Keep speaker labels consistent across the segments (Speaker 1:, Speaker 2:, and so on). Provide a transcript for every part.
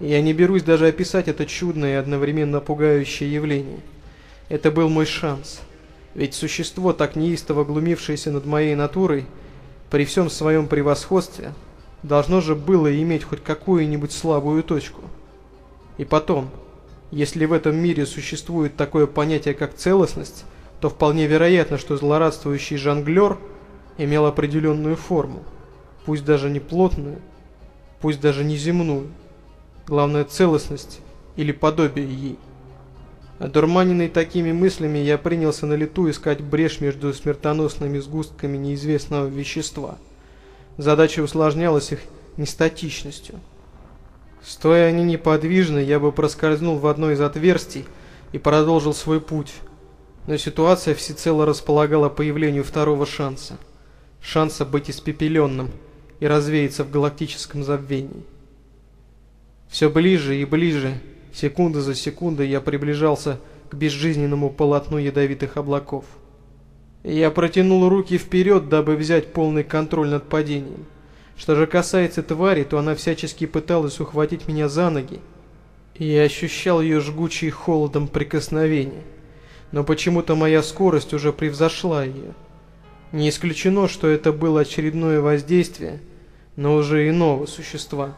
Speaker 1: Я не берусь даже описать это чудное и одновременно пугающее явление. Это был мой шанс. Ведь существо, так неистово глумившееся над моей натурой, при всем своем превосходстве, должно же было иметь хоть какую-нибудь слабую точку. И потом, если в этом мире существует такое понятие, как целостность, то вполне вероятно, что злорадствующий жонглер имел определенную форму, пусть даже не плотную, пусть даже не земную. Главное целостность или подобие ей. Одурманенный такими мыслями, я принялся на лету искать брешь между смертоносными сгустками неизвестного вещества. Задача усложнялась их нестатичностью. Стоя они неподвижно, я бы проскользнул в одно из отверстий и продолжил свой путь. Но ситуация всецело располагала появлению второго шанса. Шанса быть испепеленным и развеяться в галактическом забвении. Все ближе и ближе, секунда за секундой, я приближался к безжизненному полотну ядовитых облаков. Я протянул руки вперед, дабы взять полный контроль над падением. Что же касается твари, то она всячески пыталась ухватить меня за ноги, и я ощущал ее жгучий холодом прикосновения. Но почему-то моя скорость уже превзошла ее. Не исключено, что это было очередное воздействие, но уже иного существа.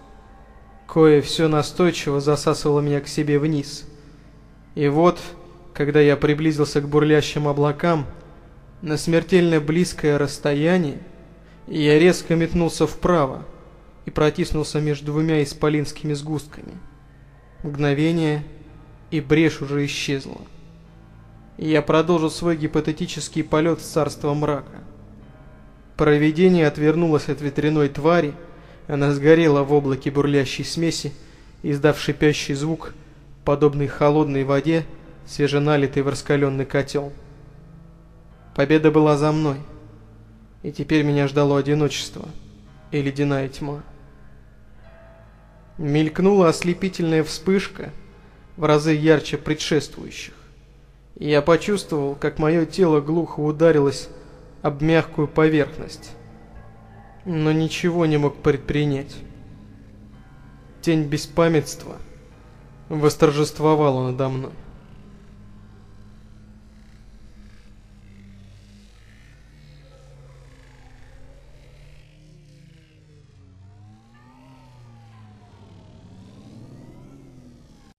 Speaker 1: Кое все настойчиво засасывало меня к себе вниз. И вот, когда я приблизился к бурлящим облакам, на смертельно близкое расстояние, я резко метнулся вправо и протиснулся между двумя исполинскими сгустками. Мгновение, и брешь уже исчезла. Я продолжил свой гипотетический полет в царство мрака. Провидение отвернулось от ветряной твари, она сгорела в облаке бурлящей смеси, издав шипящий звук, подобный холодной воде, свеженалитый в раскаленный котел. Победа была за мной и теперь меня ждало одиночество и ледяная тьма. Мелькнула ослепительная вспышка, в разы ярче предшествующих, и я почувствовал, как мое тело глухо ударилось об мягкую поверхность, но ничего не мог предпринять. Тень беспамятства восторжествовала надо мной.